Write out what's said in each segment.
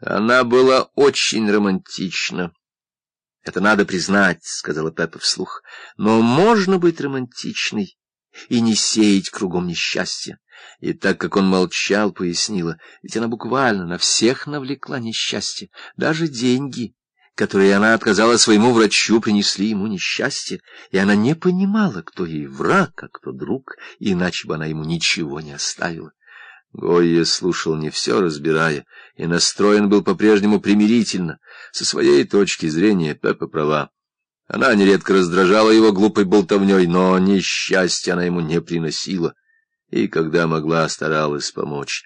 Она была очень романтична. Это надо признать, — сказала Пеппа вслух. Но можно быть романтичной и не сеять кругом несчастья. И так как он молчал, пояснила, ведь она буквально на всех навлекла несчастье, даже деньги, которые она отказала своему врачу, принесли ему несчастье, и она не понимала, кто ей враг, а кто друг, иначе бы она ему ничего не оставила. Гойя слушал не все, разбирая, и настроен был по-прежнему примирительно. Со своей точки зрения Пеппа права. Она нередко раздражала его глупой болтовней, но несчастья она ему не приносила, и, когда могла, старалась помочь.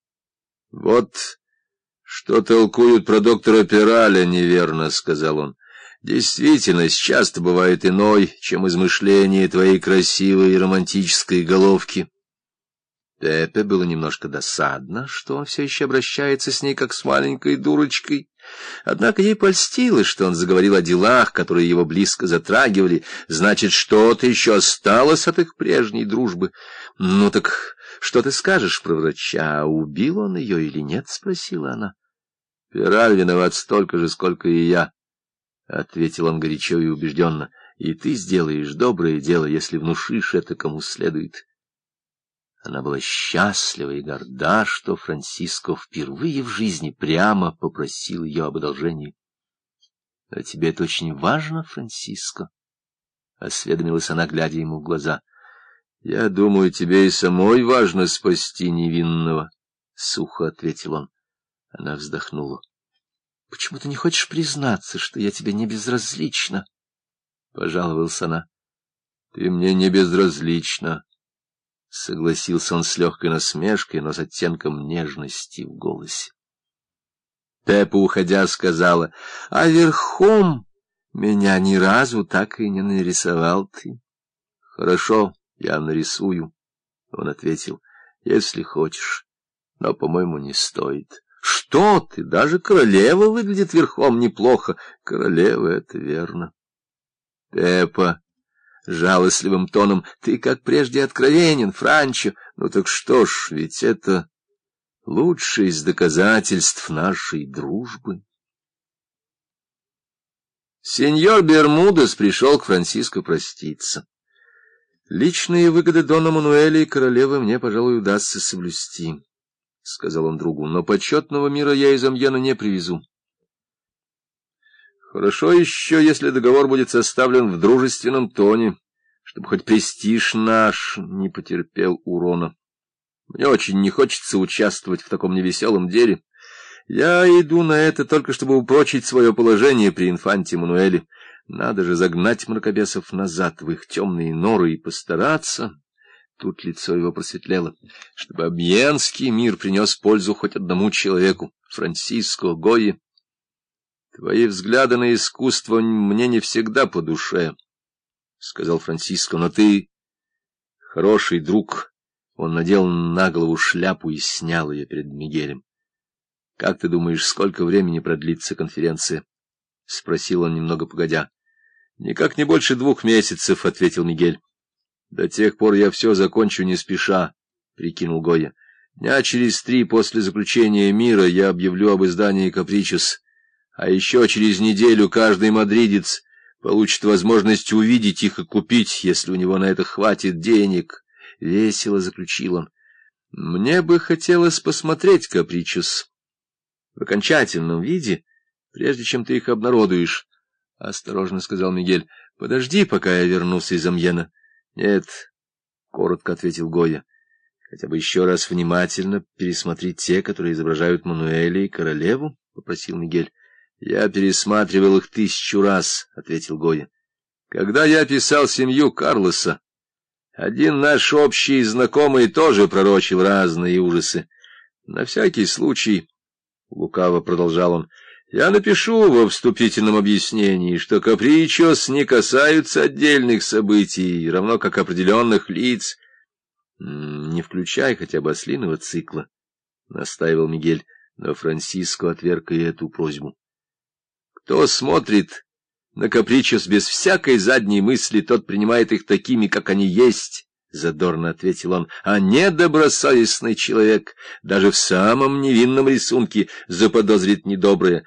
— Вот что толкуют про доктора Пираля неверно, — сказал он. — Действительность часто бывает иной, чем измышление твоей красивой и романтической головки. Пепе было немножко досадно, что он все еще обращается с ней как с маленькой дурочкой. Однако ей польстилось, что он заговорил о делах, которые его близко затрагивали. Значит, что-то еще осталось от их прежней дружбы. — Ну так что ты скажешь про врача? Убил он ее или нет? — спросила она. — Пираль виноват столько же, сколько и я, — ответил он горячо и убежденно. — И ты сделаешь доброе дело, если внушишь это кому следует. — она была счастлива и горда, что Франциско впервые в жизни прямо попросил ее об одолжении. — А тебе это очень важно, Франциско? — осведомилась она, глядя ему в глаза. — Я думаю, тебе и самой важно спасти невинного, — сухо ответил он. Она вздохнула. — Почему ты не хочешь признаться, что я тебе не безразлична? — пожаловалась она. — Ты мне не безразлична, — согласился он с легкой насмешкой, но с оттенком нежности в голосе. Пеппа, уходя, сказала, — А верхом меня ни разу так и не нарисовал ты. — Хорошо, я нарисую, — он ответил, — если хочешь, но, по-моему, не стоит. — Что ты, даже королева выглядит верхом неплохо. Королева — это верно. Пеппа жалостливым тоном. — Ты, как прежде, откровенен, Франчо. Ну так что ж, ведь это лучшее из доказательств нашей дружбы. Сеньор Бермудес пришел к Франциско проститься. «Личные выгоды Дона Мануэля и королевы мне, пожалуй, удастся соблюсти», — сказал он другу, — «но почетного мира я из Амьена не привезу». Хорошо еще, если договор будет составлен в дружественном тоне, чтобы хоть престиж наш не потерпел урона. Мне очень не хочется участвовать в таком невеселом деле. Я иду на это только, чтобы упрочить свое положение при инфанте Мануэле. Надо же загнать мракобесов назад в их темные норы и постараться... Тут лицо его просветлело, чтобы объенский мир принес пользу хоть одному человеку, Франциско Гойе. Твои взгляды на искусство мне не всегда по душе, — сказал Франциско, — но ты хороший друг. Он надел на голову шляпу и снял ее перед Мигелем. — Как ты думаешь, сколько времени продлится конференция? — спросил он немного погодя. — Никак не больше двух месяцев, — ответил Мигель. — До тех пор я все закончу не спеша, — прикинул Гоя. Дня через три после заключения мира я объявлю об издании «Капричес» а еще через неделю каждый мадридец получит возможность увидеть их и купить, если у него на это хватит денег. Весело заключил он. Мне бы хотелось посмотреть капричус в окончательном виде, прежде чем ты их обнародуешь. — Осторожно, — сказал Мигель, — подожди, пока я вернусь из Амьена. — Нет, — коротко ответил Гоя, — хотя бы еще раз внимательно пересмотреть те, которые изображают Мануэля и королеву, — попросил Мигель. Я пересматривал их тысячу раз, — ответил Гоя. Когда я писал семью Карлоса, один наш общий знакомый тоже пророчил разные ужасы. На всякий случай, — лукаво продолжал он, — я напишу во вступительном объяснении, что капричос не касаются отдельных событий, равно как определенных лиц. — Не включай хотя бы ослиного цикла, — настаивал Мигель, но Франциско отверг и эту просьбу. Кто смотрит на капричес без всякой задней мысли, тот принимает их такими, как они есть, — задорно ответил он, — а недобросовестный человек даже в самом невинном рисунке заподозрит недоброе.